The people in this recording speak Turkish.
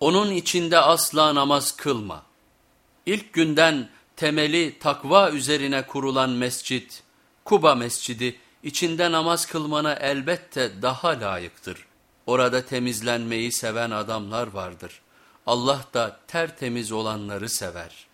Onun içinde asla namaz kılma. İlk günden temeli takva üzerine kurulan mescit, Kuba mescidi içinde namaz kılmana elbette daha layıktır. Orada temizlenmeyi seven adamlar vardır. Allah da tertemiz olanları sever.''